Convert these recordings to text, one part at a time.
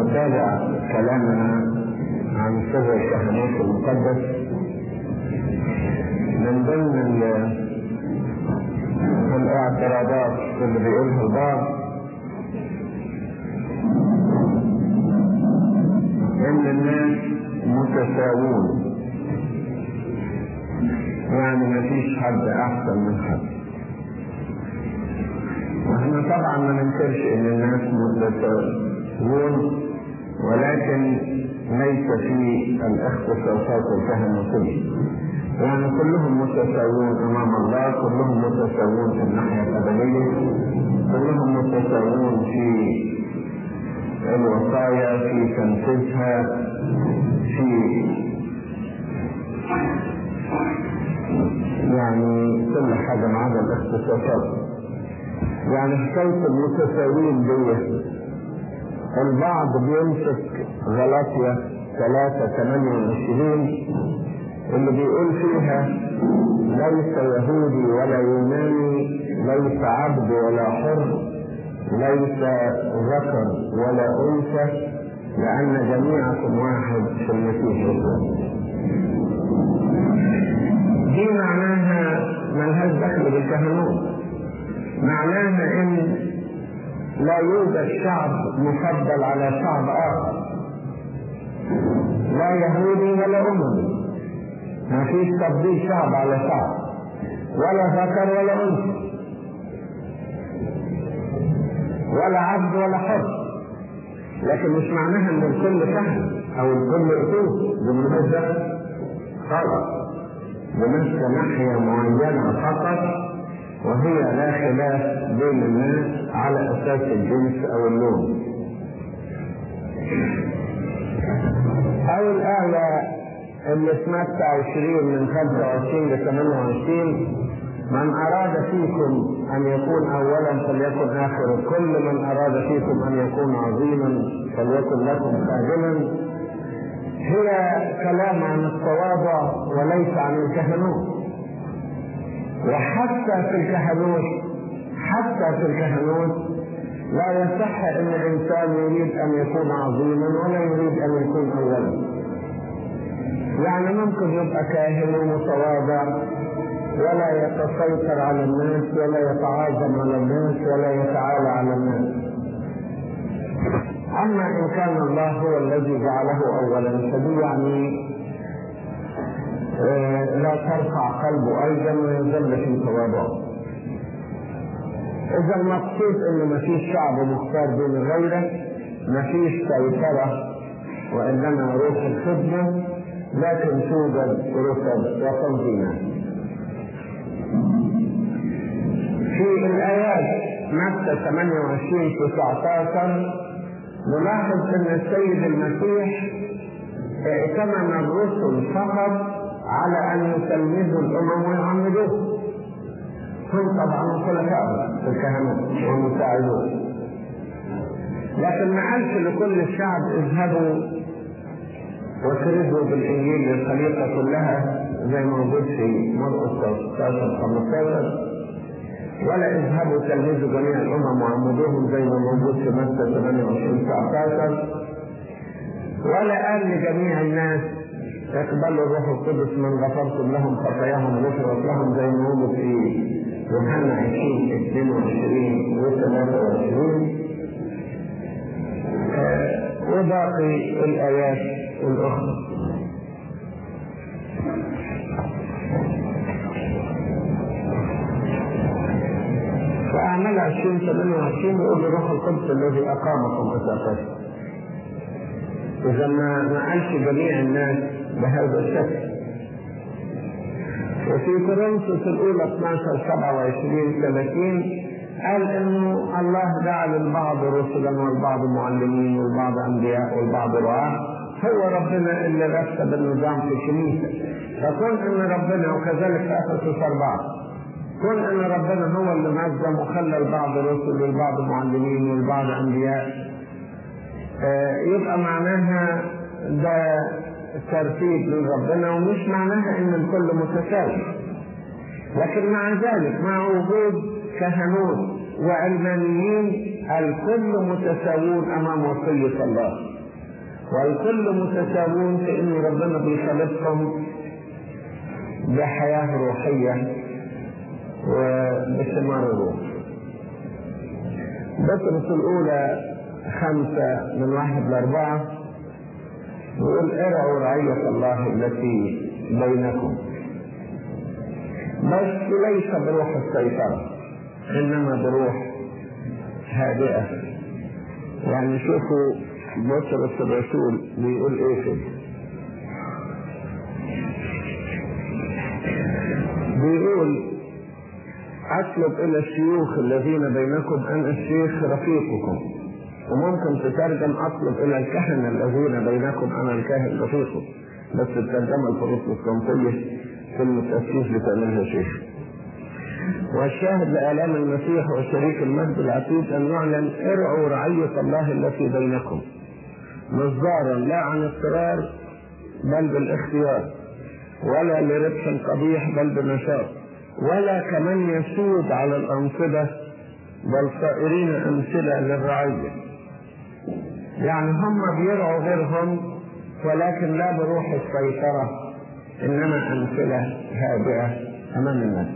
نتابع كلامنا عن سر الكهنوت المقدس من ضمن الاعتراضات اللي بيقولها البعض إن الناس متساوون. يعني ما فيش حد أحسن من حد. وإحنا طبعا ما ننكرش إن الناس متساوون ولكن ليس في الاختصاصات الكهنوتيه يعني كلهم متساوون أمام الله كلهم متساوون في الناحية الابديه كلهم متساوون في الوصايا في تنفيذها في يعني كل حاجة ما عدا الاختصاصات يعني حكايه المتساويين دي البعض بيمسك غلاطيا 3 28 اللي بيقول فيها ليس يهودي ولا يوناني ليس عبد ولا حر ليس ذكر ولا أنثى لأن جميعكم واحد في المسيح دي معناها ملهاش دخل بالكهنوت. معناها إن لا يوجد شعب مفضل على شعب آخر. لا يهودي ولا اممي ما فيش تفضيل شعب على شعب. ولا ذكر ولا أنثى. ولا عبد ولا حر لكن مش معناها إن الكل فهم أو الكل بمناسبة دخل خالص بنفس ناحية معينة فقط وهي لا خلاف بين الناس على أساس الجنس أو اللون أو الآية اللي متى 20 من 25 ل 28 من أراد فيكم أن يكون أولا فليكن آخر. كل من أراد فيكم أن يكون عظيما فليكن لكم خادما. هي كلام عن التواضع وليس عن الكهنوت وحتى في الكهنوت حتى في الكهنوت لا يصح إن الإنسان يريد أن يكون عظيما ولا يريد أن يكون اولا. يعني ممكن يبقى كاهن ومتواضع ولا يتسيطر على الناس ولا يتعاظم على الناس ولا يتعالى على الناس. أما إن كان الله هو الذي جعله اولا فدي يعني لا ترفع قلبه أيضا ويظل في تواضعه إذا المقصود ان ما فيش شعب مختار دون غيره ما فيش سيطرة وإنما روح الخدمة لكن توجد رتب وتنظيمات في الآيات متى 28 19 نلاحظ أن السيد المسيح ائتمن الرسل فقط على أن يتلمذوا الأمم ويعمدوه هم طبعا خلفاء في الكهنوت والمساعدون. لكن ما قالش لكل الشعب اذهبوا وكرزوا بالإنجيل للخليقة كلها زي ما موجود في مرقس 13 15 ولا اذهبوا تلمذوا جميع الأمم وعمدوهم زي ما موجود في متى 28 19 ولا قال لجميع الناس اقبلوا الروح القدس من غفرتم لهم خطاياهم غفرت لهم زي ما موجود في يوحنا 20 22 و 23 وباقي الآيات الأخرى. فأعمال عشرين ثمانية وعشرين يقول الروح القدس الذي أقامكم أساسا إذا ما ما قالش جميع الناس بهذا الشكل. وفي كورنثوس الأولى 12 27 30 قال إنه الله جعل البعض رسلا والبعض معلمين والبعض أنبياء والبعض رعاة. هو ربنا اللي رتب النظام في الكنيسه فكون إن ربنا وكذلك في افسس اربعه كون إن ربنا هو اللي نظم وخلى البعض رسل والبعض معلمين والبعض أنبياء آه يبقى معناها ده ترتيب من ربنا ومش معناها إن الكل متساوي. لكن مع ذلك مع وجود كهنوت وعلمانيين الكل متساوون أمام وصية الله. والكل متساوون في إن ربنا بيخلقهم بحياة روحية وبثمار الروح بطرس الأولى خمسة من واحد لأربعة. يقول ارعوا رعية الله التي بينكم. بس ليس بروح السيطرة إنما بروح هادئة. يعني شوفوا بطرس الرسول بيقول إيه كده. بيقول أطلب إلى الشيوخ الذين بينكم أن الشيخ رفيقكم. وممكن تترجم اطلب إلى الكهنة الذين بينكم أنا الكاهن رفيقكم بس الترجمة البروتستانتيه كلمه الشيخ بتعملها شيخ والشاهد لآلام المسيح وشريك المجد العتيد أن يعلن ارعوا رعية الله التي بينكم. مصدارا لا عن اضطرار بل بالاختيار. ولا لربح قبيح بل بنشاط. ولا كمن يسود على الأنصبة بل صائرين أمثلة للرعية. يعني هم بيرعوا غيرهم ولكن لا بروح السيطرة إنما أمثلة هادئة أمام الناس.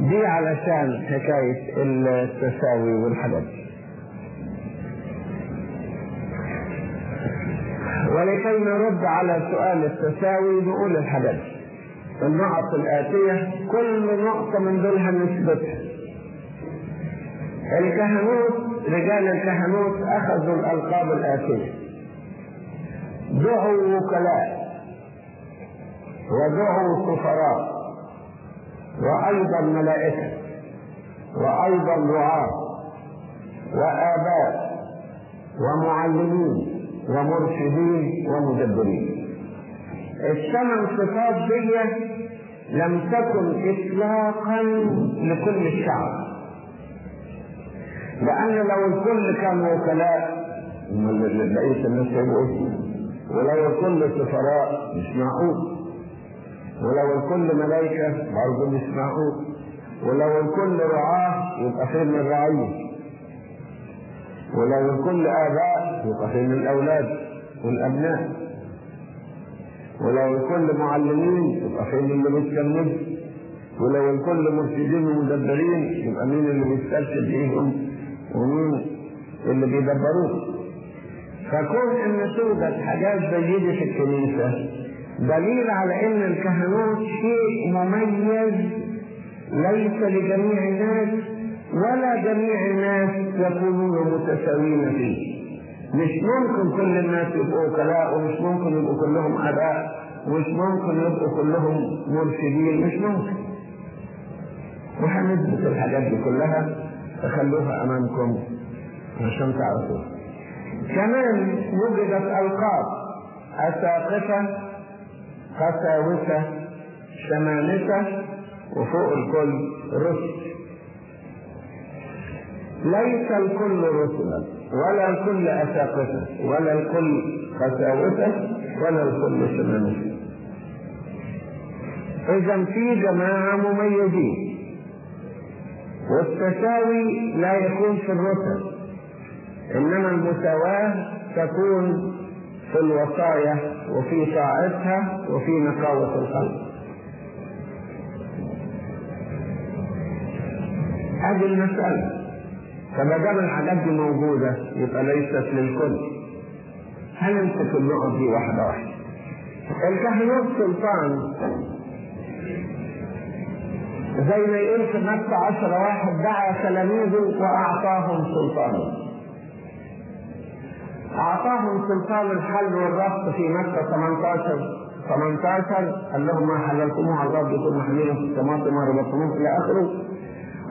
دي علشان حكاية التساوي والحاجات ولكي نرد على سؤال التساوي نقول الحاجات النقط الآتية كل نقطة من دول هنثبتها الكهنوت رجال الكهنوت أخذوا الألقاب الآتية. دعوا وكلاء ودعوا سفراء وأيضا ملائكة وأيضا رعاة وآباء ومعلمين ومرشدين ومدبرين. الثمان صفات دي لم تكن إطلاقا لكل الشعب. لأن لو الكل كانوا وكلاء بقية الناس يقولوا ولو الكل سفراء مش معقول ولو الكل ملائكة برضه مش معقول ولو الكل رعاة يبقى فين الرعية ولو الكل آباء يبقى فين الأولاد والأبناء ولو الكل معلمين يبقى فين اللي بيتكلموا ولو الكل مرشدين ومدبرين يبقى مين اللي بيسترشد بيهم ومين؟ اللي بيدبروه. فكون إن توجد حاجات زي دي في الكنيسة دليل على إن الكهنوت شيء مميز ليس لجميع الناس ولا جميع الناس يكونون متساويين فيه. مش ممكن كل الناس يبقوا وكلاء ومش ممكن يبقوا كلهم اباء ومش ممكن يبقوا كلهم مرشدين. مش ممكن. وهنثبت الحاجات دي كلها فخلوها أمامكم. عشان تعرفوا كمان وجدت ألقاب. اساقفه قساوسة شمامسه وفوق الكل رسل ليس الكل رسلا ولا الكل اساقفه ولا الكل قساوسة ولا الكل شمامسه اذا في جماعة مميزين. والتساوي لا يكون في الرتب. إنما المساواة تكون في الوصايا وفي طاعتها وفي نقاوه القلب هذه المسألة. فما دام الحاجات دي موجودة يبقى ليست للكل. هنمسك النقط دي واحدة واحدة؟ الكهنوت سلطان زي ما يقول في متى عشر واحد دعا تلاميذه وأعطاهم سلطانا أعطاهم سلطان الحل والربط في متى 18 18 قال لهم ما حللتموه على الأرض يكون محلولا في السماوات وما ربطتموه إلى آخره.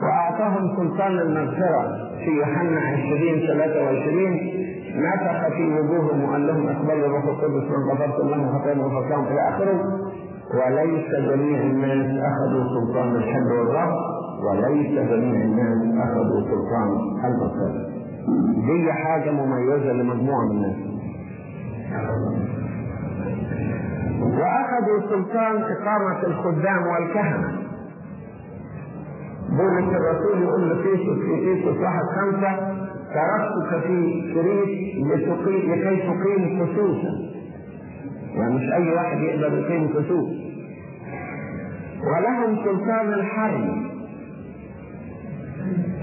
وأعطاهم سلطان المغفرة في يوحنا 20 23 نفخ في وجوههم وقال لهم أقبلوا الروح القدس من غفرتم لهم خطاياهم وغفرتهم إلى آخره. وليس جميع الناس أخذوا سلطان الحل والرب وليس جميع الناس أخذوا سلطان المغفره دي حاجة مميزة لمجموعة من الناس. وأخذوا سلطان إقامة الخدام والكهنة. بولس الرسول يقول لتيتوس في تيتوس واحد خمسة؟ تركتك في شريك لتقيم لكي تقيم خصوصا. يعني مش أي واحد يقدر يقيم خصوص. ولهم سلطان الحرب.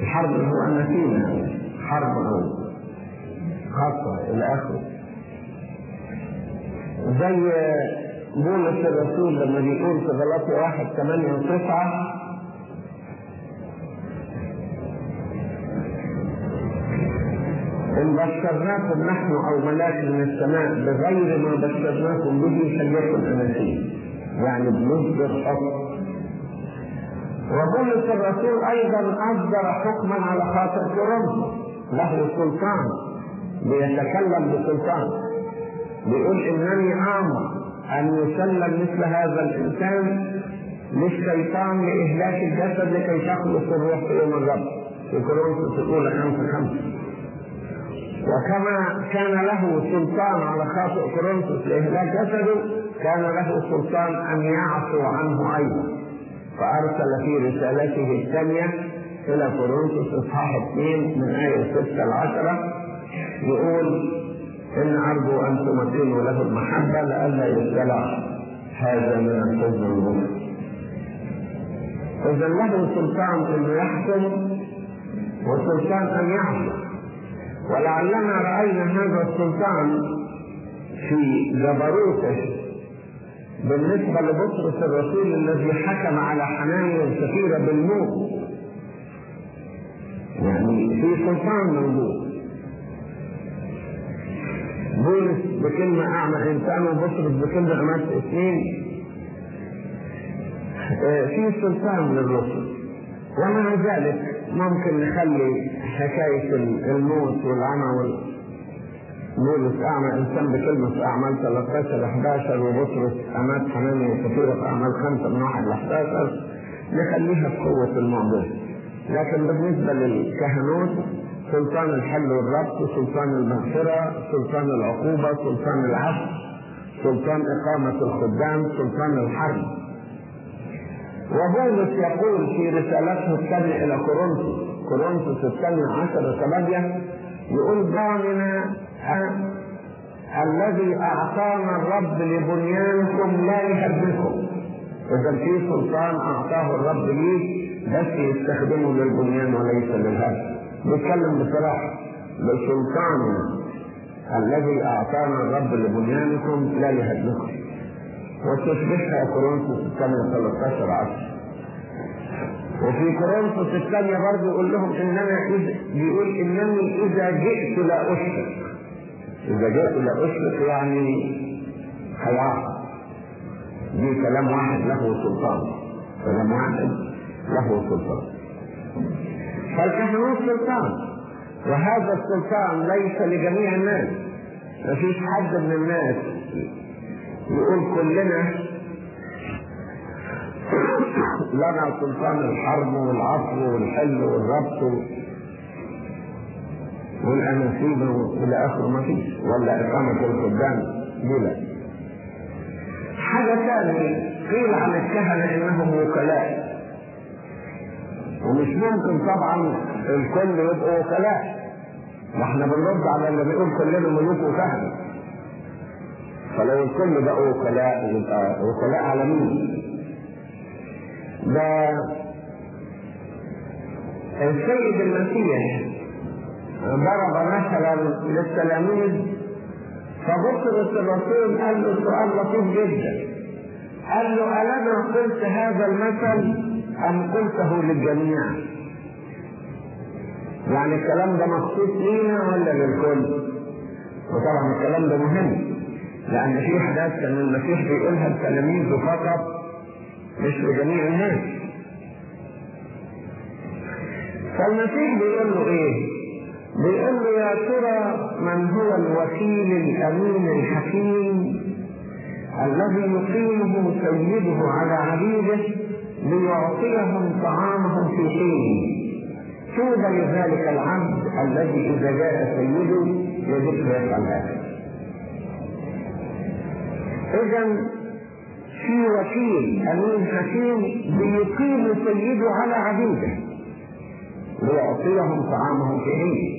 الحرب هو النسيمة. حرب خاصة إلى آخره. زي بولس الرسول لما بيقول في غلطي واحد ثمانية وتسعة إن بشرناكم نحن أو ملاك من السماء بغير ما بشرناكم به فليكن أناسيم يعني بنصدر حكم وبولس الرسول أيضا أصدر حكما على خاطر كورنثوس له سلطان بيتكلم بسلطان بيقول إنني آمر أن يسلم مثل هذا الإنسان للشيطان لإهلاك الجسد لكي تخلص الروح في يوم الرب في كورنثوس الأولى خمسة خمسة وكما كان له سلطان على خاطئ كورنثوس لإهلاك جسده كان له سلطان أن يعفو عنه أيضا. فأرسل في رسالته الثانية إلى كورنثوس إصحاح اثنين من آية ستة العشرة يقول إن أرجو أن تمثلوا له المحبة لئلا يبتلع هذا من الحزن المبين. إذا له سلطان أن يحكم وسلطان أن يعفو ولعلنا رأينا هذا السلطان في جبروته بالنسبة لبطرس الرسول الذي حكم على حنانيا السفيرة بالموت. يعني في سلطان موجود. بولس بكلمة أعمى إنسان وبطرس بكلمة أمس اثنين. في سلطان للرسل ومع ذلك ممكن نخلي حكاية الموت والعمى وال... بولس أعمى إنسان بكلمة في أعمال 13 11 وبطرس أمات حنانيا كثيرة في أعمال 5 من 1 ل 11 نخليها في قوة المعجزة لكن بالنسبة للكهنوت سلطان الحل والربط سلطان المغفرة سلطان العقوبة سلطان العفو سلطان إقامة الخدام سلطان الحرب. وبولس يقول في رسالته الثانية إلى كورنثوس كورنثوس الثانية عشر ثمانية يقول ضامنا الذي أعطانا الرب لبنيانكم لا يهدمكم إذا في سلطان أعطاه الرب ليه بس يستخدمه للبنيان وليس للهدم بيتكلم بصراحة بسلطان الذي أعطانا الرب لبنيانكم لا يهدمكم وتشبهها كورنثوس الثانية 13 عشر. وفي كورنثوس الثانية برضه يقول لهم إنما إذا بيقول إنني إذا جئت لا أشرك. إذا جئت لا أشرك يعني هيعاقب دي كلام واحد له سلطان. كلام واحد له سلطان. فالكهنوت سلطان. وهذا السلطان ليس لجميع الناس. مفيش حد من الناس يقول كلنا لنا سلطان الحرب والعفو والحل والربط والأناسيب إلى آخره ما فيش ولا إقامة الخدام بلا. حاجة ثانية قيل عن الكهنة إنهم وكلاء. ومش ممكن طبعا الكل يبقوا وكلاء. وإحنا بنرد على اللي بيقول كلنا ملوك وكهنة. فلو الكل بقوا وكلاء يبقى وكلاء على مين؟ ده السيد المسيح. ضرب مثلا للتلاميذ فبطرس الرسول قال له سؤال لطيف جدا قال له ألنا قلت هذا المثل أم قلته للجميع؟ يعني الكلام ده مخصوص لينا ولا للكل؟ وطبعا الكلام ده مهم لأن في حاجات كان المسيح بيقولها لتلاميذه فقط مش لجميع الناس فالمسيح بيقول له إيه بيقول له يا ترى من هو الوكيل الأمين الحكيم الذي يقيمه سيده على عبيده ليعطيهم طعامهم في حين. طوبى لذلك العبد الذي إذا جاء سيده يجب يفعل هذا اذا في وكيل أمين حكيم بيقيم سيده على عبيده ليعطيهم طعامهم في حين.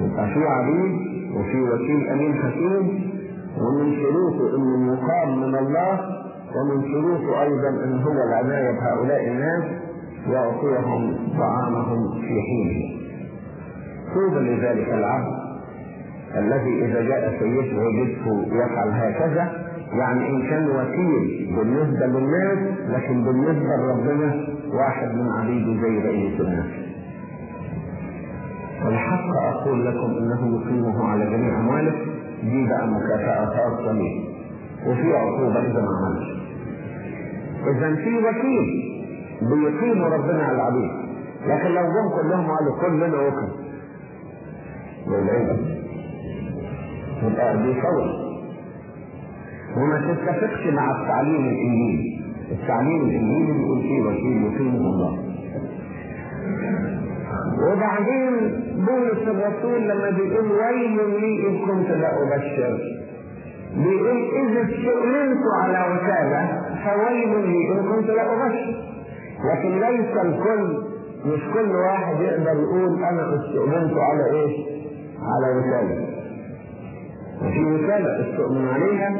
يبقى في عبيد وفي وكيل أمين حكيم ومن شروطه انه يقام من الله ومن شروطه أيضا إن هو العنايه بهؤلاء الناس يعطيهم طعامهم في حينه. طوبى لذلك العبد الذي إذا جاء سيده وجدته يفعل هكذا يعني إن كان وكيل بالنسبة للناس لكن بالنسبة لربنا واحد من عبيده زي بقيه الناس والحق أقول لكم إنه يقيمه على جميع أمواله دي بقى مكافاه خاصه ليه وفي عقوبة اذا ما عملش اذا في وكيل بيقيم ربنا على العبيد. لكن لو جم كلهم قالوا كلنا وكل يبقى يبقى دي فوضى وما تتفقش مع التعليم الانجيلي التعليم الانجيلي بيقول فيه وكيل يقيمه الله. وبعدين بولس الرسول لما بيقول ويل لي ان كنت لا أبشر. بيقول اذا استؤمنت على وكاله فويل لي إن كنت لا أبشر. لكن ليس الكل مش كل واحد يقدر يقول أنا استؤمنت على إيه؟ على وكاله وفي وكاله استؤمن عليها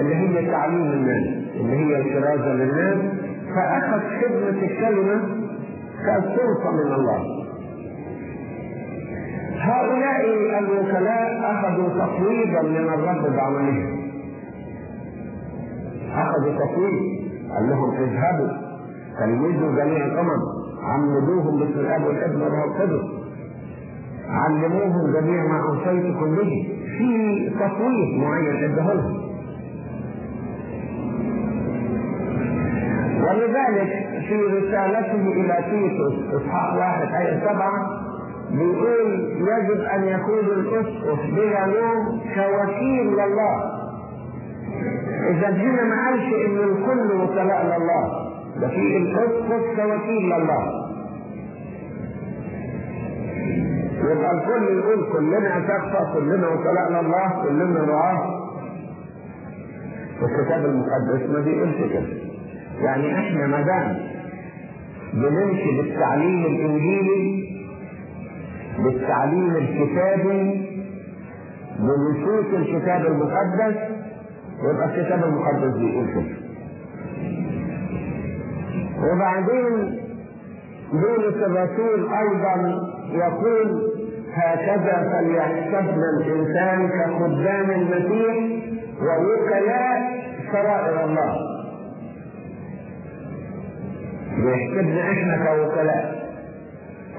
اللي هي تعليم الناس اللي هي الكرازه للناس. فأخذ خدمة الكلمة كالسلطه من الله. هؤلاء الوكلاء أخذوا تفويضا من الرب بعملهم. أخذوا تفويض. قال لهم اذهبوا. تلمذوا جميع الأمم. عمدوهم باسم الاب والابن والروح القدس علموهم جميع ما اوصيتكم به في تفويض معين ادهولهم ولذلك في رسالته إلى تيتوس إصحاح واحد آية سبعة بيقول يجب أن يكون الاسقف بلا لوم كوكيل لله. إذا هنا ما قالش إن الكل وكلاء لله ده في الاسقف كوكيل لله. يبقى الكل يقول كلنا تخفى كلنا وكلاء لله كلنا رعاه الكتاب المقدس ما بيقولش كده. يعني إحنا ما دام بنمشي بالتعليم الإنجيلي بالتعليم الكتابي بنصوص الكتاب المقدس يبقى الكتاب المقدس بيقول كده وبعدين بولس الرسول أيضا يقول هكذا فليحسبنا الإنسان كخدام المسيح ووكلاء سرائر الله. بيحسبنا إحنا كوكلاء.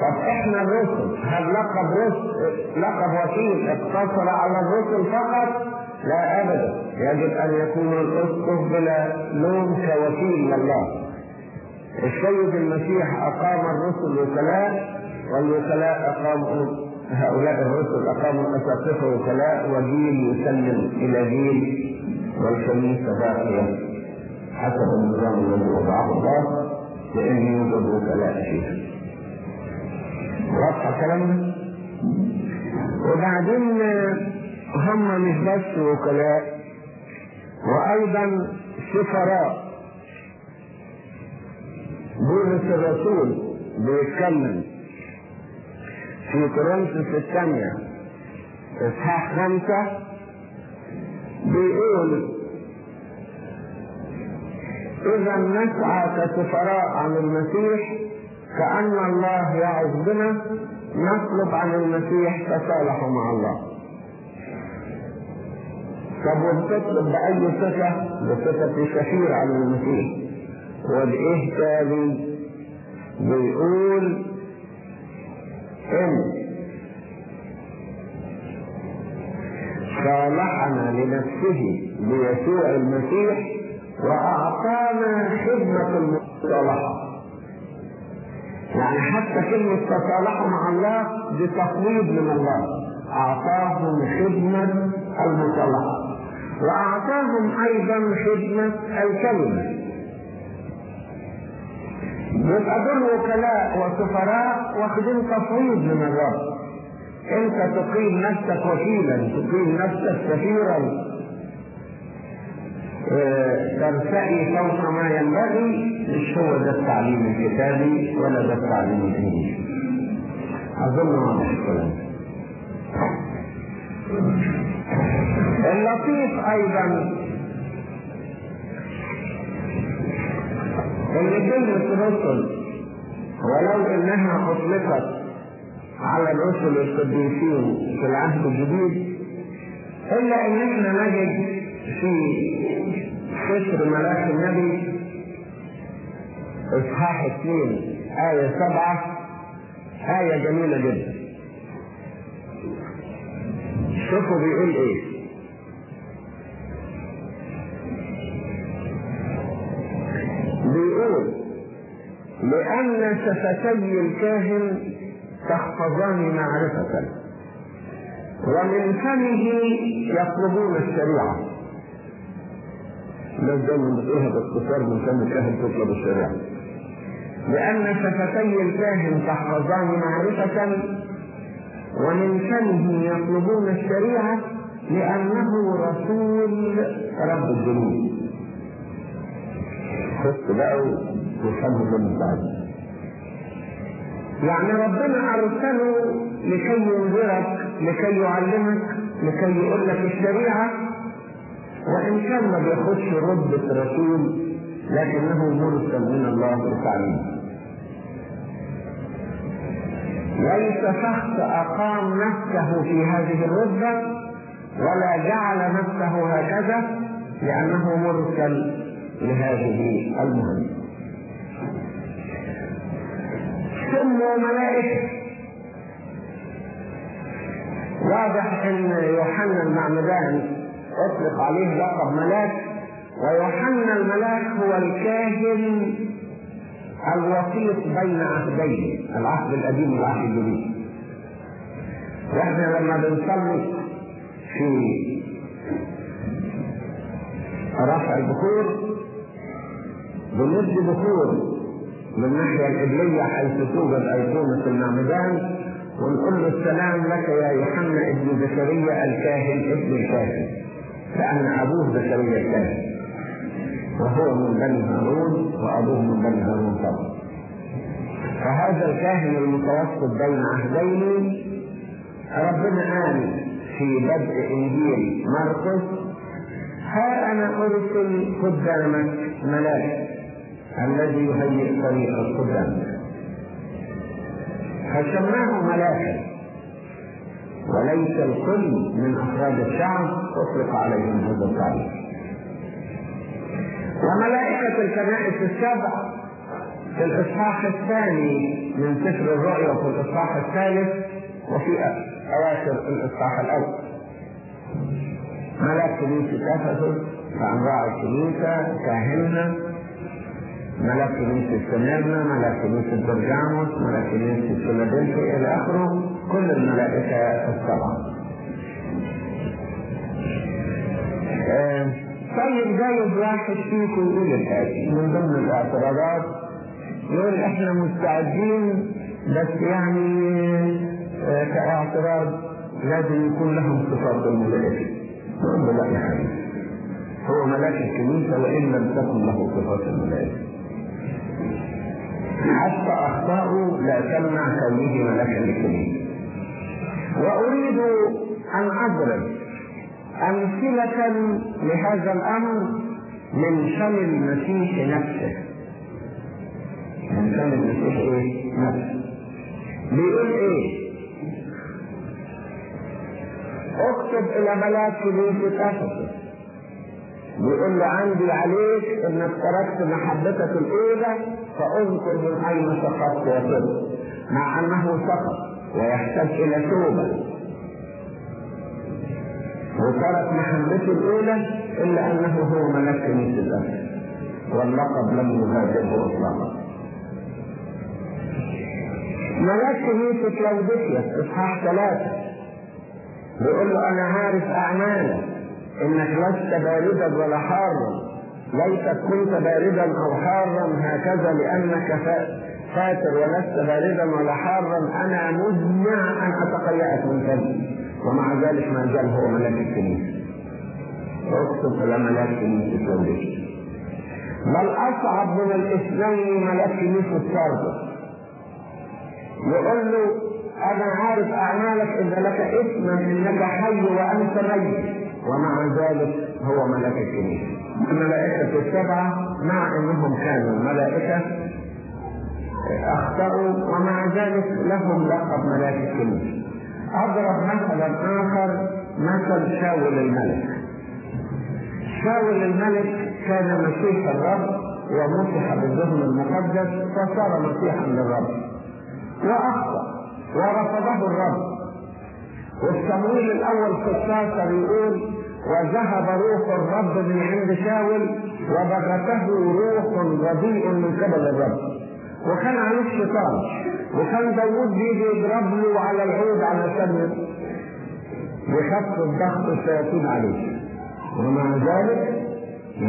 طب إحنا الرسل. هل لقب رسل لقب وكيل اقتصر على الرسل فقط؟ لا أبدا. يجب أن يكون الأسقف بلا لوم كوكيل لله السيد المسيح أقام الرسل وكلاء والوكلاء اقاموا هؤلاء الرسل اقاموا الاساقفه وكلاء وجيل يسلم إلى جيل والكنيسه باقية. حسب النظام الذي وضعه الله لأن يوجد وكلاء فيها. واضحه كلامنا وبعدين هم مش بس وكلاء وأيضا سفراء. بولس الرسول بيتكلم في كورنثوس الثانية إصحاح خمسة بيقول إذا نسعى كسفراء عن المسيح كأن الله يعظ بنا نطلب عن المسيح تصالحوا مع الله. طب وبتطلب بأي صفة؟ بصفة الشفير عن المسيح. والايه تاني بيقول إن صالحنا لنفسه بيسوع المسيح وأعطانا خدمة المصالحة. يعني حتى كلمة تصالحوا مع الله دي تقويض من الله. أعطاهم خدمة المصالحة وأعطاهم أيضا خدمة الكلمة. يبقى دول وكلاء وسفراء واخدين تفويض من الرب أنت تقيم نفسك وكيلا تقيم نفسك سفيرا ترتقي فوق ما ينبغي. مش هو ده التعليم الكتابي ولا ده التعليم الانجيلي أظن واضح الكلام اللطيف أيضا. ان كلمة رسل ولو إنها أطلقت على الرسل القديسين في العهد الجديد إلا إن إحنا نجد في سفر ملاك النبي إصحاح اثنين آية سبعة آية جميلة جدا. شوفوا بيقول إيه؟ بيقول لأن شفتي الكاهن تحفظان معرفة. ومن فمه يطلبون الشريعة. الناس دايما بتقولها باختصار من فم الكاهن تطلب الشريعة. لأن شفتي الكاهن تحفظان معرفة ومن فمه يطلبون الشريعة لأنه رسول رب الجنود. خط بقى ويفهموا من بعد. يعني ربنا أرسله لكي ينذرك لكي يعلمك لكي يقول لك الشريعة وإن كان ما بياخدش رتبه رسول لكنه مرسل من الله للتعليم ليس شخص أقام نفسه في هذه الرتبة ولا جعل نفسه هكذا لأنه مرسل لهذه المهمة. سموا ملائكة. واضح إن يوحنا المعمدان أطلق عليه لقب ملاك ويوحنا الملاك هو الكاهن الوسيط بين عهدين العهد القديم والعهد الجديد. وإحنا لما بنصلي في رفع البخور بندي بخور من الناحية القبلية حيث توجد أيقونة المعمدان ونقول له السلام لك يا يوحنا ابن زكريا الكاهن ابن الكاهن. لأن أبوه زكريا الكاهن. وهو من بني هارون وأبوه من بني هارون طبعا فهذا الكاهن المتوسط بين عهدين ربنا قال في بدء إنجيل مرقس. ها أنا أرسل قدامك ملاك الذي يهيئ طريق القدام فسماه ملاكا وليس الكل من افراد الشعب أطلق عليهم هذا التعريف وملائكة الكنائس السبع في الإصحاح الثاني من سفر الرؤيا وفي الإصحاح الثالث وفي أواخر الإصحاح الأول. ملاك كنيسة أفسس فأنواع الكنيسة كاهنها ملاك كنيسة سميرنا ملاك كنيسة برجاموس ملاك كنيسة فيلادلفيا إلى آخره. كل الملائكة السبعة آه، طيب جايز واحد فيكم يقول الآتي من ضمن الاعتراضات يقول إحنا مستعدين بس يعني آه، كاعتراض لازم يكون لهم صفات الملائكة نقول له لا يا حبيبي هو ملاك الكنيسة وإن لم تكن له صفات الملائكة. حتى أخطاؤه لا تمنع كونه ملكا للكنيسة وأريد أن أضرب أمثلة لهذا الأمر من فم المسيح نفسه من فم المسيح؟ نفسه بيقول إيه؟ اكتب إلى ملاك كنيسة أفسس بيقول له عندي عليك إنك تركت محبتك الأولى فأذكر من أين سقطت وصلت مع أنه سقط ويحتاج إلى توبة وترك محبته الأولى إلا أنه هو ملك كنيسه الاسد واللقب لم يغادره اطلاقا. ملك كنيسه لوديكيا إصحاح ثلاثة. بيقول له أنا عارف أعمالك. إنك لست باردا ولا حارا. ليتك كنت باردا أو حارا هكذا لأنك فاتر ولست باردا ولا حارا. أنا مزمع أن أتقيأك من فمي ومع ذلك ما زال هو ملاك الكنيسه اكتب إلى ملاك كنيسه لوديكيا بل أصعب من الاثنين ملاك كنيسه ساردس يقول له أنا عارف أعمالك إن لك اسما إنك حي وأنت ميت. ومع ذلك هو ملك الكنيسه الملائكة السبعة مع إنهم كانوا ملائكة أخطأوا ومع ذلك لهم لقب ملاك الكنيسه اضرب مثلا آخر مثل شاول الملك. شاول الملك كان مسيح الرب ومسح بالذهن المقدس فصار مسيحا للرب. وأخطأ ورفضه الرب. والتمويل الأول 16 يقول وذهب روح الرب من عند شاول وبغته روح رديء من قبل الرب. وكان عليه الشيطان. وكان داوود بيجي يضرب له على العود علشان يخفف ضغط الشياطين عليه. ومع ذلك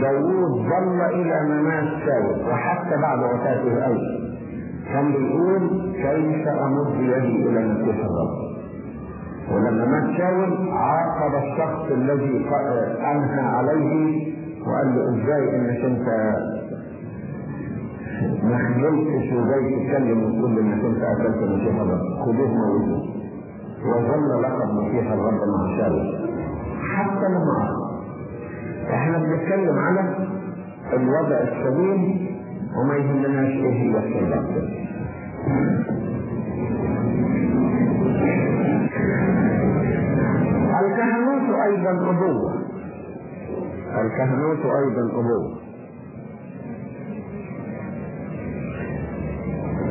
داوود ظل إلى ممات شاول وحتى بعد وفاته أيضا كان بيقول كيف امد يدي إلى مسيح الرب ولما مات شاول عاقب الشخص الذي أنهى عليه وقال له إزاي إنك أنت ما خجلتش وجاي تتكلم وتقول انك انت قتلت مسيح الرب. خدوه موتوه وظل لقب مسيح الرب مع شاول حتى لما إحنا بنتكلم على الوضع السليم وما يهمناش إيه هي السبب الكهنوت أيضا أبوة. الكهنوت أيضا أبوة.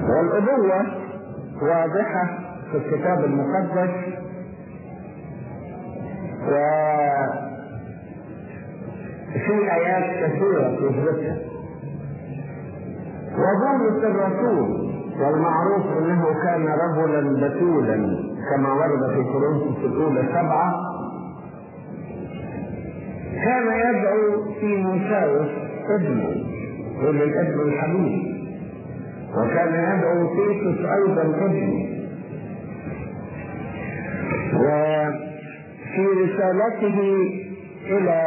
والأبوة واضحة في الكتاب المقدس. و في آيات كثيرة تثبتها وبولس الرسول والمعروف إنه كان رجلا بتولا كما ورد في كورنثوس الأولى سبعة. كان يدعو في مساوس ابنه وللابن الحبيب. وكان يدعو تيتوس أيضا ابنه وفي رسالته إلى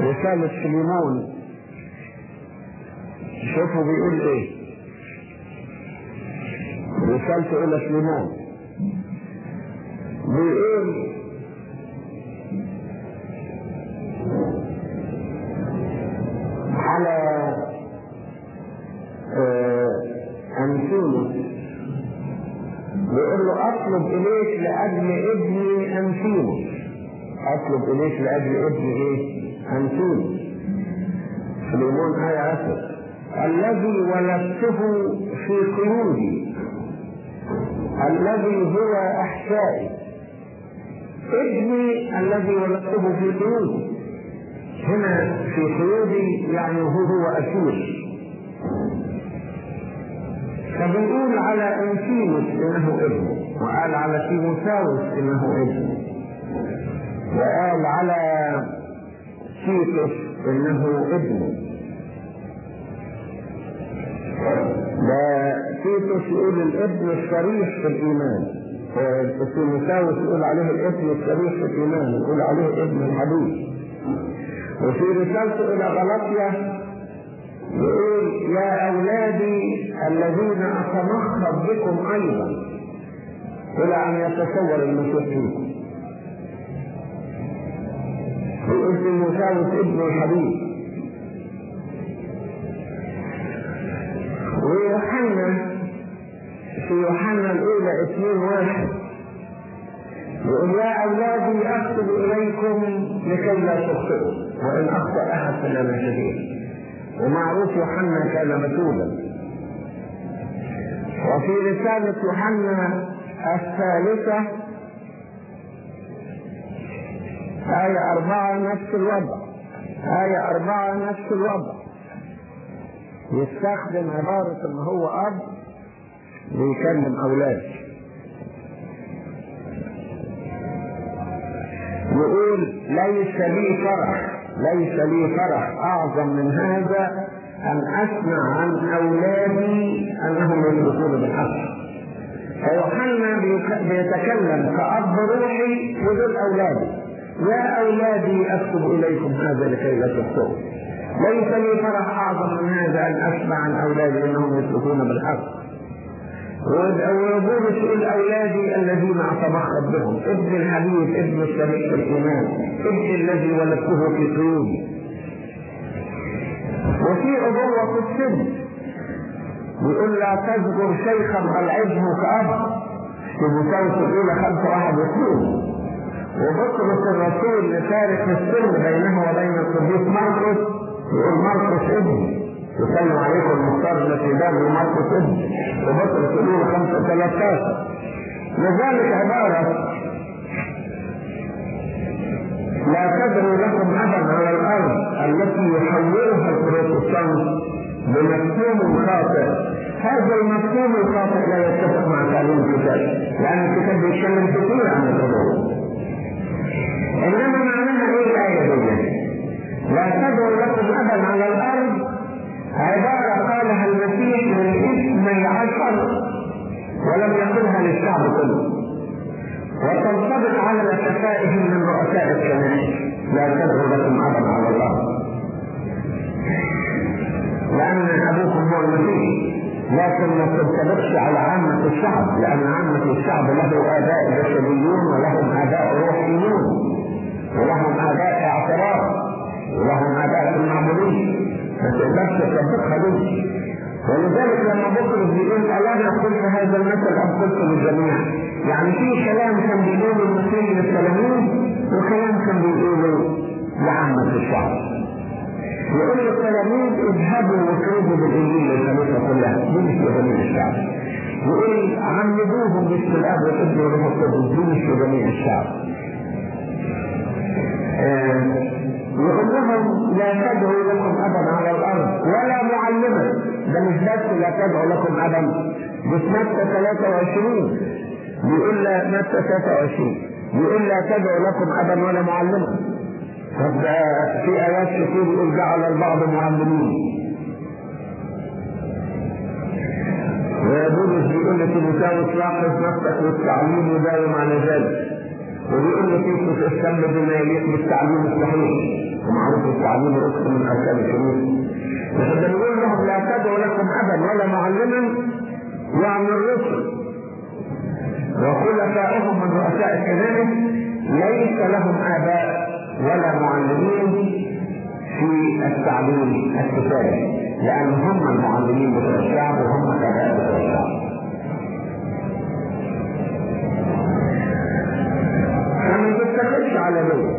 رسالة سليمون شوفوا بيقول إيه؟ رسالته إلى سليمان. بيقول على آه أنسيموس بيقول له أطلب إليك لأجل ابني أنسيموس أطلب إليك لأجل ابني إيه؟ أنسيموس سليمان آية عشر. الذي ولدته في قيودي الذي هو أحشائي. ابني الذي ولدته في قيودي هنا في قيودي يعني هو هو اسير فبيقول على أنسيموس إنه ابنه وقال على تيموساوس إنه ابنه وقال على تيتوس إنه ابنه ده تيتوس يقول الابن الصريح في الإيمان تيموساوس يقول عليه الابن الصريح في الإيمان يقول عليه ابن الحبيب وفي رسالته إلى غلطيا يقول يا أولادي الذين اتمخض بكم أيضا. إلى أن يتصور المسيح فيكم. يقول تيموساوس ابن الحبيب. ويوحنا في يوحنا الأولى اثنين واحد. يقول يا أولادي أكتب إليكم لكي لا تخطئوا وإن أخطأ أحد فلا شديد ومعروف يوحنا كان بتولا وفي رسالة يوحنا الثالثة آية أربعة نفس الوضع. آية أربعة نفس الوضع. يستخدم عبارة ان هو أب بيكلم اولاده يقول ليس لي فرح. ليس لي فرح أعظم من هذا أن أسمع عن أولادي أنهم يملكون بالحق. فيوحنا بيتكلم كأب روحي ودول أولادي. يا أولادي أكتب إليكم هذا لكي لا تخطئوا. ليس لي فرح أعظم من هذا أن أسمع عن أولادي أنهم يسلكون بالحق. وبولس يقول اولادي الذين اتبخر بهم ابن الحبيب ابن الشريك في الايمان ابن الذي ولدته في قيودي وفي أبوة في السن يقول لا تذكر شيخا عبه كأب في بوساوس الأولى خمسة واحد واثنين وبطرس الرسول لفارق السن بينه وبين القديس مرقس يقول مرقس ابن يسلم عليكم المختار التي باب مرقس ابن وبطرس الأولى خمسة 13 لذلك عبارة لا تدروا لكم أبدا على الأرض التي يحولها البروتستانت بمفهوم خاطئ. هذا المفهوم الخاطئ لا يتفق مع تعليم الكتاب لأن الكتاب بيتكلم كثير عن الأمور إنما معناها إيه الآية دي؟ لا تدعوا لكم أبدا على الأرض عبارة قالها المسيح من اثني عشر ولم يقلها للشعب كله. وتنطبق على شفائهم من رؤساء الكنائس. لا تدعوا لكم أبدا على الله. لأن أبوكم هو المسيح. لكن ما تنطبقش على عامة الشعب. لأن عامة الشعب له آباء بشريون ولهم آباء روحيون. ولهم آباء اعتراف ولهم آباء المعمودية ما تقدرش دي ولذلك لما بطرس بيقول ألا قلت هذا المثل ام قلت للجميع يعني في كلام كان بيقوله المسيح للتلاميذ وكلام كان بيقوله لعامة الشعب. يقول للتلاميذ اذهبوا واكرزوا بالإنجيل للكنيسه كلها. دي مش لجميع الشعب. يقول عمدوهم باسم الأب والابن والروح القدس دي مش لجميع الشعب. آه يقول لهم لا تدعوا لكم أبدا على الأرض ولا معلما ده مش بس لا تدعوا لكم أبدا. مش متى 23 بيقول لا متى 23 بيقول لا تدعوا لكم أبدا ولا معلما. طب في آيات كتير يقول جعل البعض معلمين. وبولس بيقول لتيموثاوس لاحظ نفسك والتعليم يداوم على ذلك. وبيقول لتيتوس اهتم بما يليق بالتعليم الصحيح ومعروف التعليم ركن من اركان الشروط لكن بنقول لهم لا تدعوا لكم ابا ولا معلما يعني الرسل. وخلفائهم من رؤساء الكنائس ليس لهم آباء ولا معلمين في التعليم الكتابي لأن هم المعلمين بتوع الشعب وهم الاباء بتوع الشعب. تتخذش على ذلك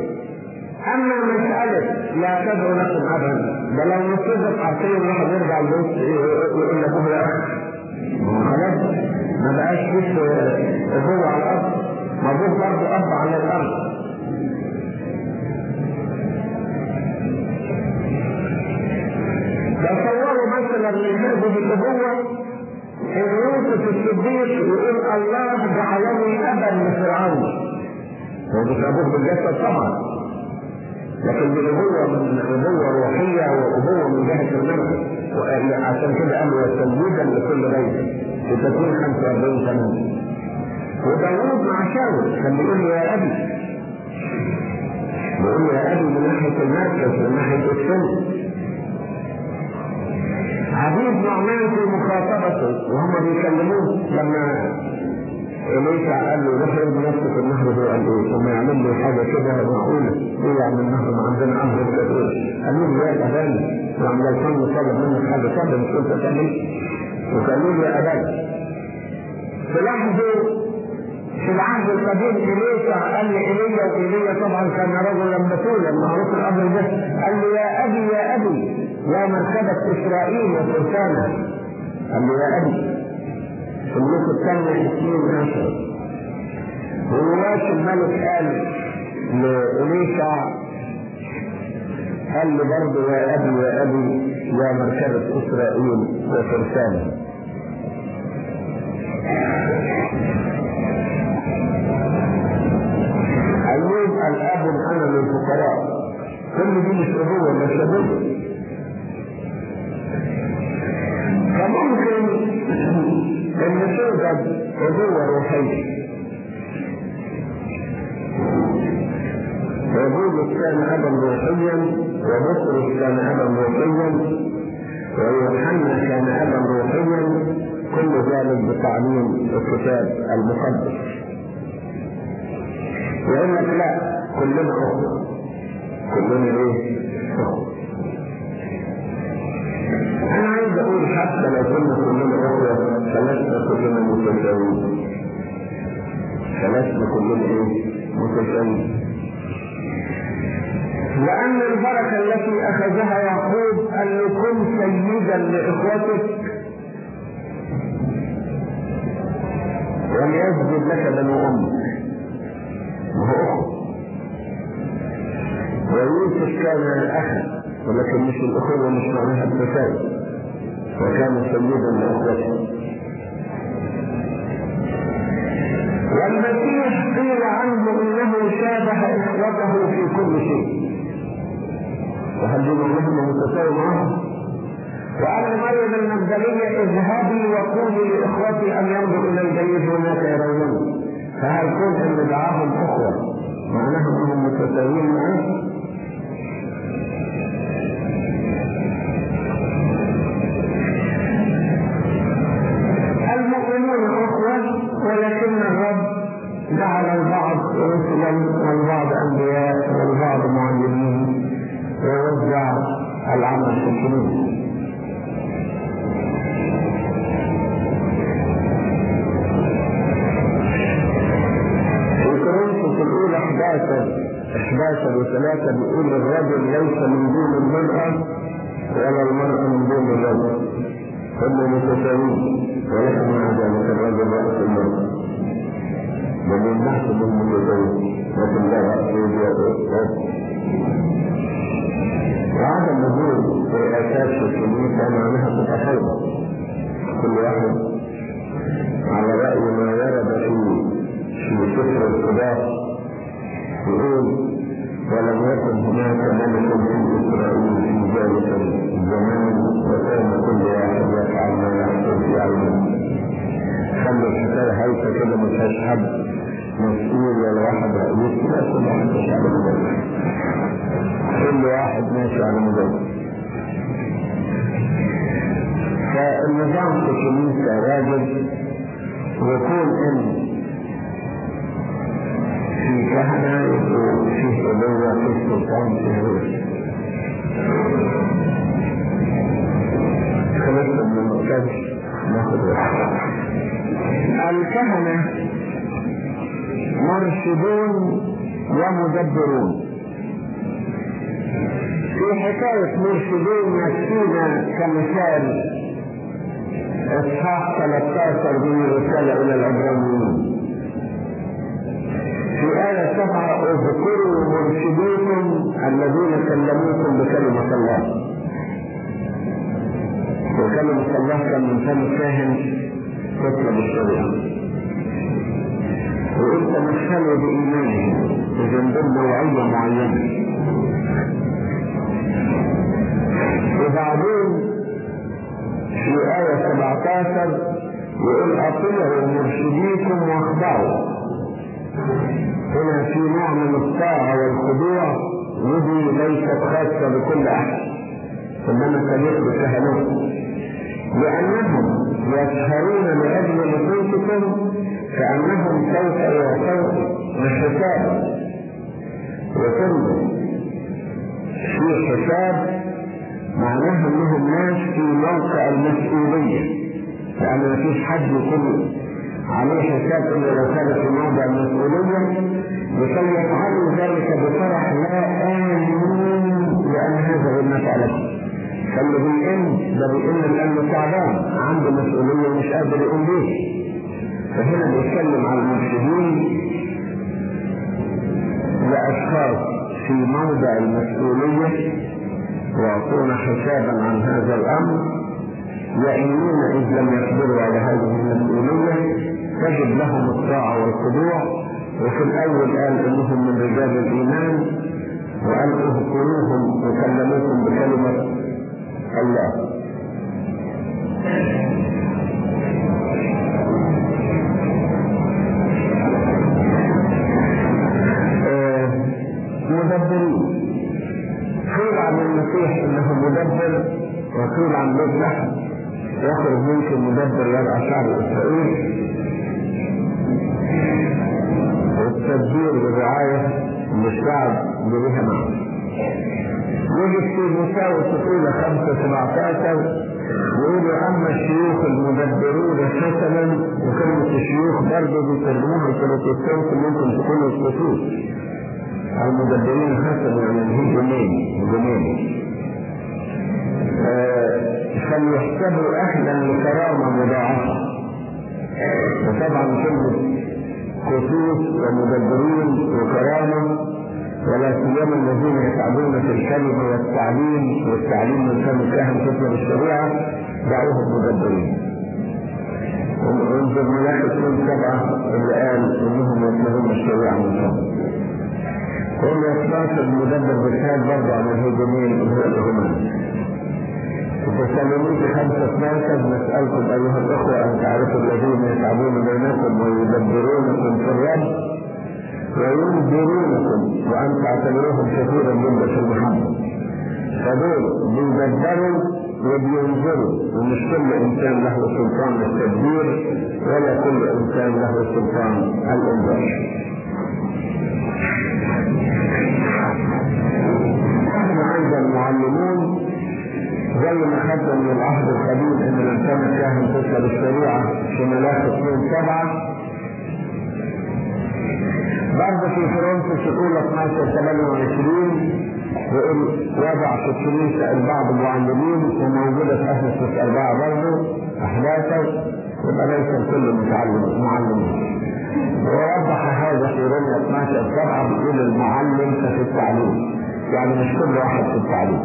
أما مسألة لا تدعو لكم ابدا ده لو نصيبت حرفيا الواحد يرجع البيت يقول يا أخي خلاص؟ ما بقاش فيش ابوه على الأرض. ما ابوه برضه اب على الأرض. تصوروا مثلا من هذه الابوه إن يوسف الصديق يقول الله جعلني ابا لفرعون. هو مش ابوه بالجسد طبعا لكن بأبوة من أبوة روحية وأبوة من جهة الملك عشان كده قال وتمهيدا لكل بيت وتكون 45 سنة. وداوود مع شاول. كان بيقول يا أبي. بيقول يا أبي من ناحية المركز من ناحية السن. عبيد نعمان في مخاطبته وهم بيكلموه لما إليسع قال له روح ارمي نفسك النهر هو قال إيه ثم يعمل لي حاجة كده معقوله إيه يعني النهر عندنا أمر كده قال له يا اباني وعم الفن طلب منك حاجة طب مش كنت تعمل وقالوا له يا اباني لحظه في العهد القديم إليسع قال لي إيليا وإيليا طبعا كان رجلا بتولا معروف الأمر ده. قال له يا أبي يا أبي. يا مركبة إسرائيل وفرسانة قال له يا أبي. الملك الثانية اثنين عشر ورواش الملك قال لإليشع قال له برضه يا أبي يا أبي يا مركبة إسرائيل وفرسان أيوب الأب أنا للفقراء كل دي مش أبوة مش أبوة فممكن ان توجد ابوه روحيه. وجود كان ابا روحيا وبطرس كان أبا روحيا ويوحنا كان أبا روحيا كل ذلك بتعليم الكتاب المقدس. يقول لك لا كلنا أخوة. كلنا إيه؟ أخوة. أنا عايز أقول حتى لو كنا كلنا أخوة فلسنا كلنا متساويين فلسنا كلنا إيه؟ متساويين لأن البركة التي أخذها يعقوب أن يكون سيدا لإخوتك. وليسجد لك بنو أمك وهو ويوسف كان أخا ولكن مش الأخوة مش معناها التساوي. وكان سيدا لإخوته والمسيح قيل عنه إنه شابه إخوته في كل شيء. وهل دي مهم متساوي وقال مريم المجدلية اذهبي وقولي لإخوتي أن ينظروا إلى الجيد هناك يرونه فهل كنت ان دعاهم أخوة؟ معناها أنهم متساويين معه جعل البعض رسلا والبعض أنبياء والبعض معلمين ويوزع العمل في الكنيسه في الأولى 11 11 و3 بيقول الرجل ليس من دون المرأة ولا المرأة من دون الرجل. هم متساويين ولكن مع ذلك الرجل رأس المرأة. الناس من متساويين لكن لا يد وعدم وجود رئاسات في الكنيسة معناها تتفوق كل واحد على رأي ما ورد في في سفر القضاء يقول ولم يكن هناك ملك في إسرائيل في ذلك الزمان وكان كل واحد يفعل ما يحصل في عينه. خلوا الحكاية هايفه كده ما فيهاش حد مسؤول ولا واحد رئيس لا كل واحد ماشي على مزاجه كل واحد ماشي على مزاجه فالنظام في الكنيسه راجل ويكون ان في كهنة يبقوا فيه أبوة فيه سلطان فيه روح خلصنا من المركز ناخد الكهنة مرشدون ومدبرون. في حكاية مرشدون يكفينا كمثال إصحاح 13 من الرسالة إلى العبرانيين في آية سبعة اذكروا مرشديكم الذين كلموكم بكلمة الله. وكلمة الله كان من فم فاهم تطلب الشريعة. وإن تمثلوا بإيمانهم وجنبهم نوعية معينة وبعدين في آية 17 يقول أطيعوا مرشديكم واخضعوا هنا في نوع من الطاعة والخضوع ودي ليست خاصة بكل أحد إنما تليق بالكهنوت لأنهم يسهرون لأجل نفوسكم كأنهم سوف يعطون الحساب وكل في حساب معناها أنهم ناس في موقع المسؤولية لأن مفيش حد يكون عليه حساب إلا لو كان في موضع المسؤولية. لكي يفعلوا ذلك بفرح لا آمنون لأن هذا النفع لكم فاللي بيئن ده بيئن لأنه تعبان عنده مسؤولية ومش قادر يقوم بيه فهنا بيتكلم عن المرشدين لأشخاص في موضع المسؤولية يعطون حسابا عن هذا الأمر يئنون إذ لم يقدروا على هذه المسؤولية تجد لهم الطاعة والخضوع وفي الأول قال إنهم من رجال الإيمان وأن اذكروهم وكلموكم بكلمة الله. مدبرين قيل عن المسيح إنه مدبر رسول عن مذبح. يخرج ممكن مدبر يرعى شعب اسرائيل والتدبير والرعاية للشعب بها معه. يجد في مساوس الاولى خمسة 17 يقولوا أما الشيوخ المدبرون حسنا وكلمة الشيوخ برضه بيترجموها البروتستانت ممكن تكون الخصوص المدبرين حسنا يعني الهجومين هجومين فليحسبوا أهلا لكرامة مضاعفة. وطبعا كلمة خصوص ومدبرين وكرامة ولا سيما الذين يتعبون في الكلمة والتعليم والتعليم من فم كاهن كتب الشريعة دعوهم مدبرين وانظر اثنين سبعة اللي قال إنهم يتبعون الشريعة من فم هم يتبعوا المدبر بالحال برضه عن الهجومين الهجومين في خمسة 12 نسألكم أيها الأخوة أن تعرفوا الذين يتعبون بينكم ويدبرونكم في الرب وينذرونكم وأن تعتبروهم كثيرا من بشر محمد فدول بيدبروا وبينذروا ومش كل إنسان له سلطان التدبير ولا كل إنسان له سلطان الإنذار. نحن أيضا معلمون زي ما خدنا من العهد القديم ان الإنسان الكاهن تطلب الشريعه في ملاك 2 7 برضه في فرنسا الاولى 12 28 يقول وضع في الكنيسه البعض معلمين وموجودة في افسس اربعه برضه 11 يبقى ليس الكل متعلم معلمين ووضح هذا في رمية 12 7 بيقول المعلم في التعليم. يعني مش كل واحد في التعليم.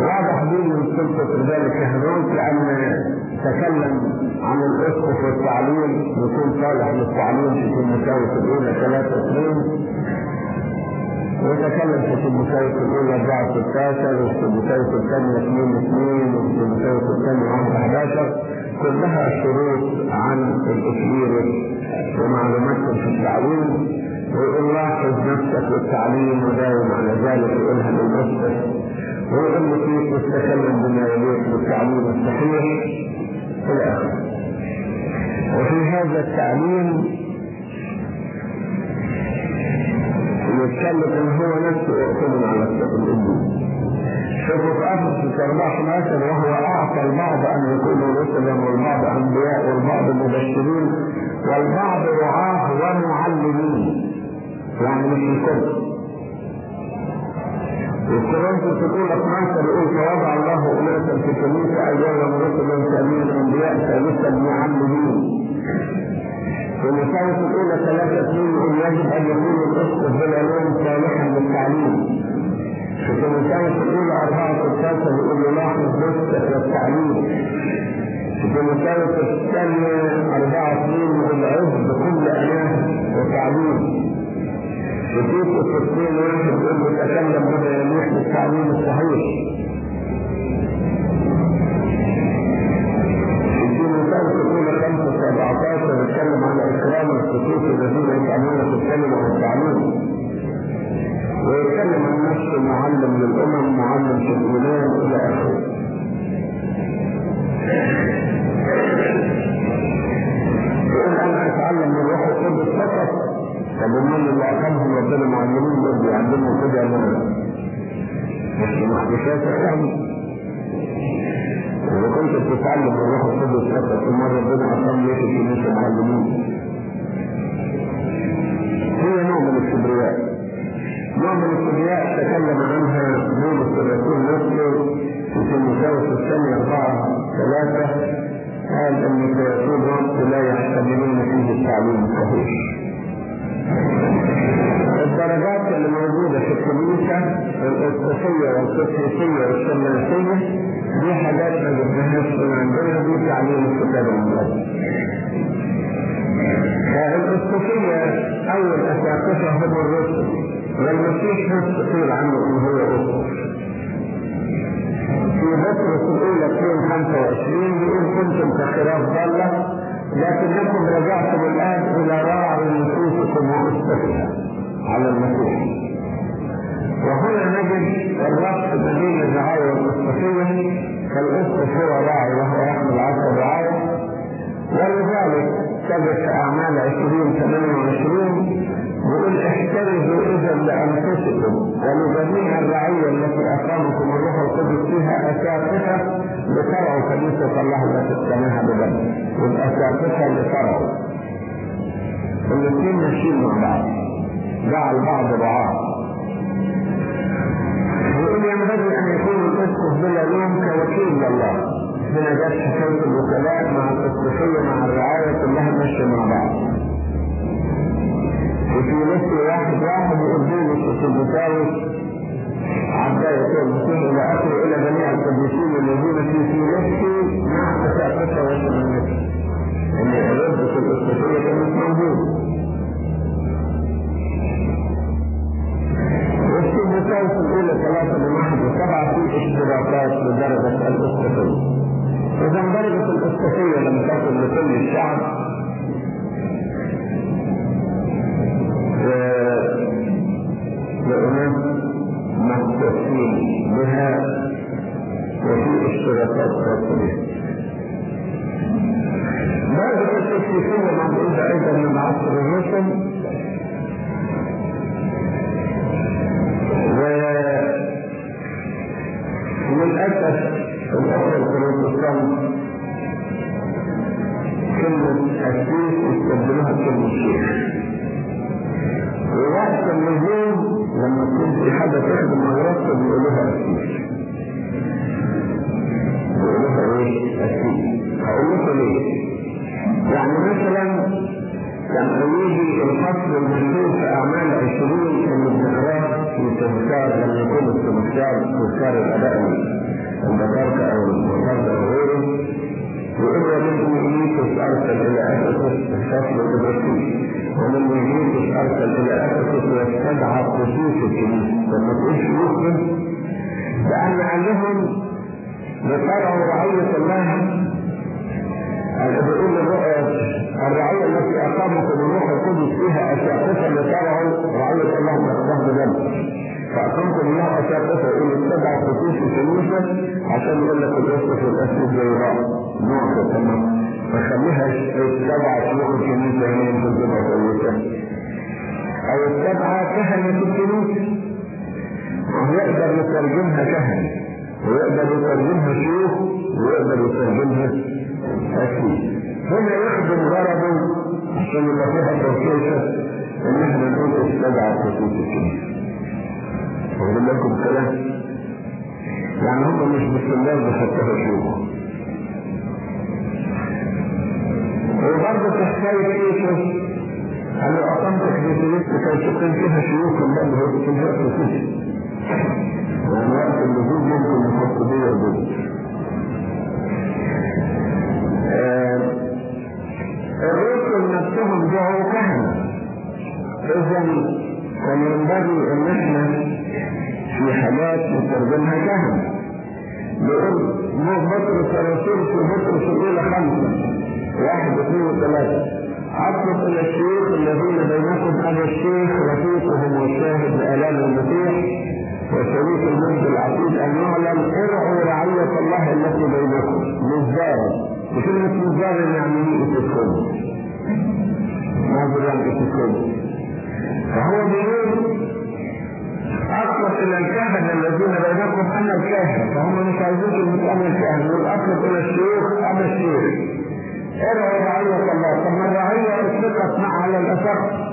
واضح دي من سلطة رجال الكهنوت لأن تكلم عن الأسقف والتعليم يكون صالح للتعليم في تيموثاوس الأولى 3 2 وتكلم في تيموثاوس الأولى 4 16 وفي تيموثاوس الثانية 2 2 وفي تيموثاوس الثانية 1 11 كلها شروط عن التكبير ومعلوماتهم في التعليم ويقول لاحظ نفسك والتعليم وداوم على ذلك يقولها للأسقف ويقول فيك تتكلم بما يليق بالتعليم الصحيح إلى آخره. وفي هذا التعليم يتكلم إن هو نفسه يعتمد على الانجيل شوفوا في افسس 14 وهو أعطى البعض أن يكونوا رسلا والبعض أنبياء والبعض مبشرين والبعض رعاه ومعلمين. يعني مش الكل. وكورنثوس الاولى 12 يقول فوضع الله اناسا في الكنيسه اجالا رسلا ثانيا أنبياء ثالثا معلمين. مساوس الاولى 3 2 يقول يجب أن يكون الاسقف بالعلوم صالحا للتعليم. مساوس الاولى 4 16 يقول يلاحظ نفسك والتعليم في مساوس الثانية 4 2 يقول عز بكل اناه وتعليم. وفي تفصيل واحد يقول متكلم بما يليق بالتعليم الصحيح. ثلاثه القدس فيها أساقفة لترعوا كنيسة الله التي تسميها بدم والأساقفة لترعوا الاثنين ماشيين مع بعض. جعل بعض رعاة يقول ينبغي أن يكون الأسقف بلا لوم كوكيل لله. هنا جت حكاية الوكلاء مع الأسقفية مع الرعاية كلها ماشية مع بعض. وفي نفس واحد واحد يقدم القديس عباية المسيح إلى آخره إلى جميع القديسين الذين في في نفسي مع تساقطها وشمالتها إن الرد في الأسقفية كانت موجودة والسيدتين في الأولى ثلاثة من واحد وسبعة في اشتراكات لدرجة الأسقفية إذا درجة الأسقفية لم تصل لكل الشعب. لأناس مختصين بها وفي اشتراكات خاصة درجة التكليفية موجودة أيضا من عصر الرسل وللأسف الأخوة البروتستانت كلمة أسيس يستبدلوها كلمة شيخ ووقت اللزوم لما تكون في حاجة تخدم مدرسة بيقولوها أسيس بيقولوها إيه؟ أسيس هقول لكم ليه؟ يعني مثلا لما يجي الفصل المشهور في أعمال عشرين اللي بنقراه في تذكار لما يكون التذكار تذكار الأداء البطاركة أو البطاركة أو غيره وإلا من إليكس أرسل إلى أفسس الفصل الإبراهيمي ومن إليكس أرسل إلى أفسس واستدعى خصوص الكنيسة لما تقول شيوخهم لأن قال لهم لترعوا رعية الله بيقول الرعية التي أقامت الروح القدس فيها أساقفة لترعوا رعية الله من بدم فأقمت الله أساقفة يقول السبع خصوص الكنيسة عشان يقول لك الأسقف زي بعض نوع تمام فخليها السبع شيوخ الكنيسة هنا يمكن تبقى كويسة أو السبعة كهنة الكنيسة ويقدر يترجمها كهنة. ويقدر يترجمها شيوخ. ويقدر يترجمها أكيد هنا يخدم غرضه عشان يبقى فيها توصيشة إن إحنا نقول السبعة خصوص الكنيسة واخدين لكم كلام. يعني هم مش بالسلام بيحطها شيوخ وبرضه في حكاية إيه قالوا أقمت كنيسة كان سكن فيها شيوخ الله هو بتنهى خصوص يعني وقت اللزوم ممكن نحط بيه ضد الرسل نفسهم جاءوا كهنة إذا كان ينبغي إن إحنا في حاجات نترجمها كهنة بيقول بطرس الرسول في بطرس الأولى خمسة. واحد اثنين وثلاثة أطلب إلى الشيوخ الذين بينكم أنا الشيخ رفيقهم والشاهد بآلام المسيح وشريك المجد العتيد أن يعلم ارعوا رعية الله التي بينكم. مزدارا وكلمة مزدارا يعني إيه؟ اتكون ماذا يعني اتكون فهو بيقول أطلب إلى الكهنة الذين بينكم أنا الكاهن فهم مش عايزين أنا الكاهن أطلب إلى الشيوخ أنا الشيخ ارعوا رعية الله؟ ما الرعية اطلقت على الأسف.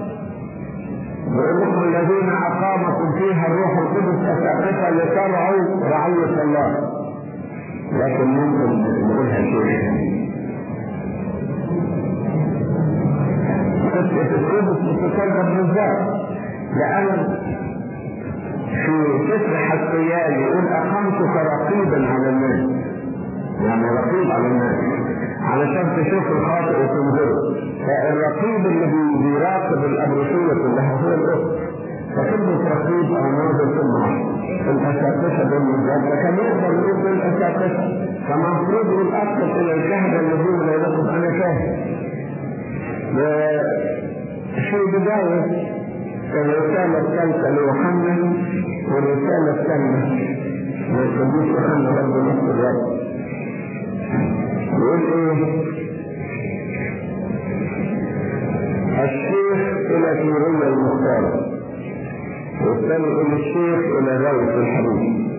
وإنكم الذين أقامكم فيها الروح القدس أساقفة لترعوا رعية الله. لكن ممكن نقولها شيء قصة القدس تتكلم بالذات لأن في سفر حسيان يقول أقمتك رقيبا على الناس. يعني رقيب على الناس. علشان تشوف الخاطئ وتنظره فالرقيب اللي بيراقب الأبرشية كلها هو الأخت. فكلمة رقيب أو ناظر كلمة الأساتذة بالمجال فكان يقدر يقول للأساتذة فمفروض الأصل إلى الكهنة الذين بينكم أنا كاهن في بداية الرسالة الثالثة ليوحنا والرسالة الثانية للقديس يوحنا برضه نفس الوقت يقول إيه؟ الشيخ إلى سوريا المختارة والثاني يقول الشيخ إلى غاية الحبيب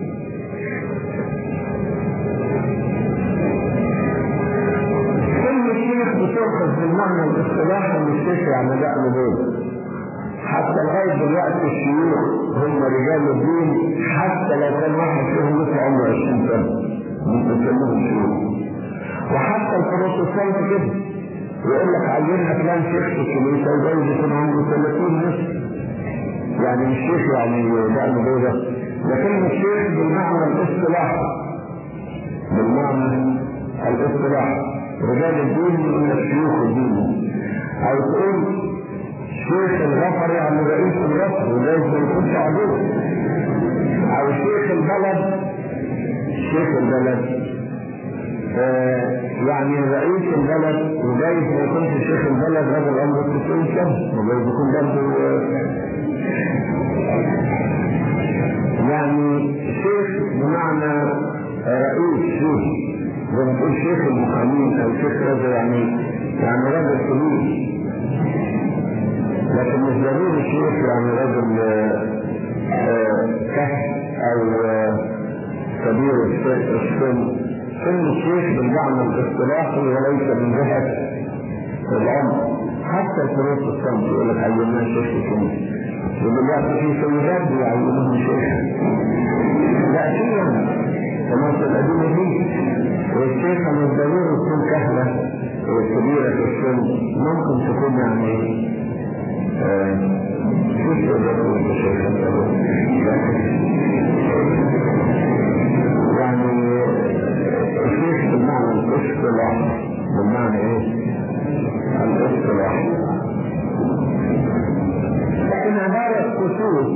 كل شيخ بتأخذ بالمعنى الاصطلاحي من الشيخ يعني بيض حتى لغاية دلوقتي الشيوخ هم رجال الدين حتى لو كان واحد فيهم مثل عمره 20 سنة. بيسموه الشيوخ وحتى البروتستانت كده. يقول لك علمنا فلان شيخ في الكنيسة وجايز يكون عنده 30 نصف يعني مش شيخ يعني دقن بيضة لكن الشيخ بالمعنى الاصطلاحي. بالمعنى الاصطلاحي. رجال الدين يقول لك شيوخ الدين. أو تقول شيخ الغفر يعني رئيس الغفر وليس ما يكونش عدو. أو شيخ البلد شيخ البلد. آه يعني رئيس البلد وجايز ما يكونش شيخ البلد رجل عمره 90 سنه وجايز يكون برضه يعني شيخ بمعنى رئيس شيخ. زي ما تقول شيخ المحامين أو شيخ رجل يعني يعني رجل كبير. لكن مش ضروري شيخ يعني رجل كهف أو كبير السن. سن الشيخ بالمعنى الاصطلاحي وليس من جهة العمر. حتى البروتستانت يقول لك علمنا شيخ الكنيسه ودلوقتي في سيدات بيعلموهم شيخ لا فيهم كما القديمه دي والشيخه مش ضروري تكون كهله كبيره في السن ممكن تكون يعني يعني الشيخ بالمعنى الاصطلاح بالمعنى إيه؟ الاصطلاح لكن عبارة خصوص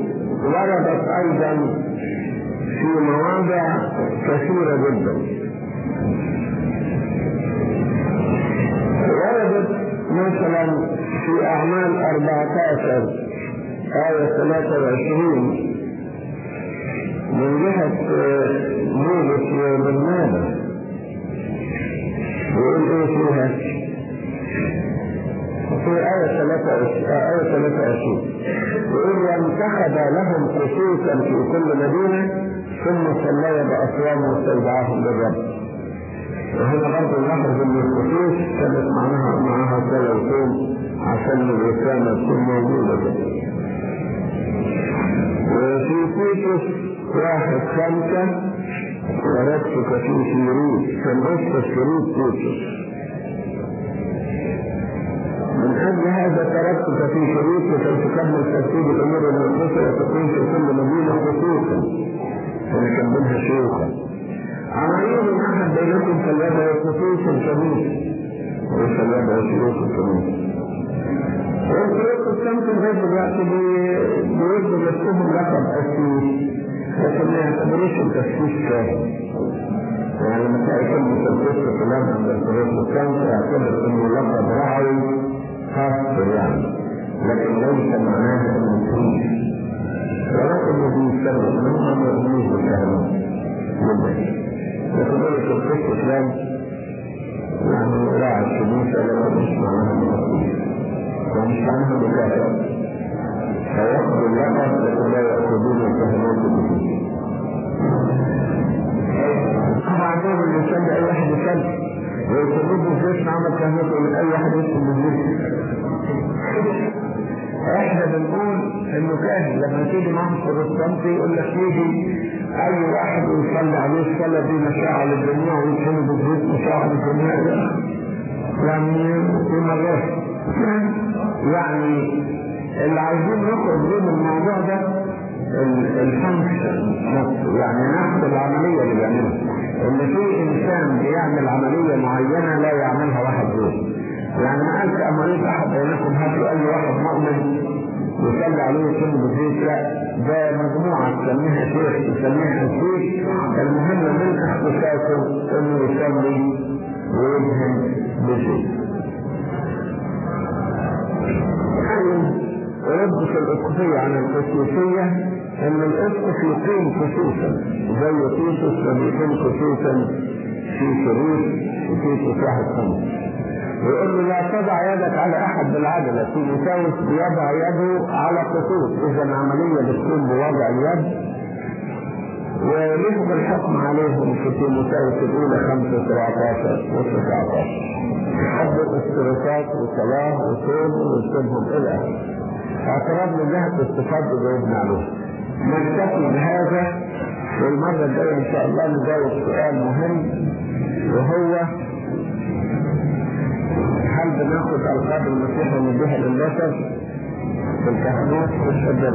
وردت أيضا في مواضع كثيرة جدا وردت مثلا في أعمال 14 آية 23 من جهة مولس وبرنابا يقول إيه فيها؟ في آية 23 آية 23 يقول وانتخب لهم خصوصا في كل مدينة ثم صلى بأصوام واستودعهم للرب وهنا برضه نلاحظ ان الخصوص كانت معناها معاها وصوم عشان الرسالة تكون موجودة. وفي تيتوس واحد خمسة تركتك في شريط كان نصف شريط تيتوس من أجل هذا تركتك في شريط لكي تكمل ترتيب الأمور المقدسة وتكون في كل مدينة خصوصا. ونكملها شيوخا عمليهم أحد بينكم فليدعو خصوصا كنيسة وفليدعو شيوخا كنيسة والبروتستانت لغايه دلوقتي بيدوا نفسهم لقب اسيس لكن ما يعتبروش التسييس كامل يعني لما تلاقي كلمة القدس كلام عند البروتستانت يعتبر انه لقب رعوي خاص يعني لكن ليس معناه انه تسييس ولكن بيستخدم منهم ما يؤمنوش بالكلام لكن قلت القدس كلام يعني راعي الكنيسة لما معناها التسييس ومش عنها بكافة فيأخذ اللقب لكن لا يأخذون الكهنوت به عندهم اللي يسمي أي واحد يسمي ويسموه بالزيت عمل كهنوت من أي واحد يسمي بالزيت إحنا بنقول انه كاهن لما تيجي معهم بروتستانتي يقول لك يجي اي واحد يصلي عليه الصلاه دي مشاعر للجميع ويسمي بالزيت مشاعر للجميع يعني في مرات يعني اللي عايزين نخرج من الموضوع ده الفانكشن نفسه يعني نفس العملية اللي بيعملها. ان في إنسان بيعمل عملية معينة لا يعملها واحد غيره. يعني ما قالش امريت أحد بينكم هاتوا أي واحد مؤمن يصلي عليه كلمة زيت لا ده مجموعة تسميها شيخ تسميها شيخ المهم من أختصاصه إنه يصلي ويدهن بزيت في الاسقفيه عن القسيسيه أن الاسقف يقيم خصوصا زي تيتوس لما يقيم خصوصا في شريف وتيتوس واحد خمس ويقول له لا تضع يدك على أحد بالعدله تيموثاوس بيضع يده على خطوط اذا العملية بتكون بوضع اليد ونسب الحكم عليهم في تيموثاوس الاولى 5 17 و 19 حبوا استرسات وصلاه وصوم ويسيبهم إلى اخره اعتراض من جهه استفاده جاوبنا عليه نكتفي بهذا والمرة الجاية إن شاء الله نجاوب سؤال مهم وهو هل بناخد ألقاب المسيح ونديها للبشر؟ في الكهنوت في الشجر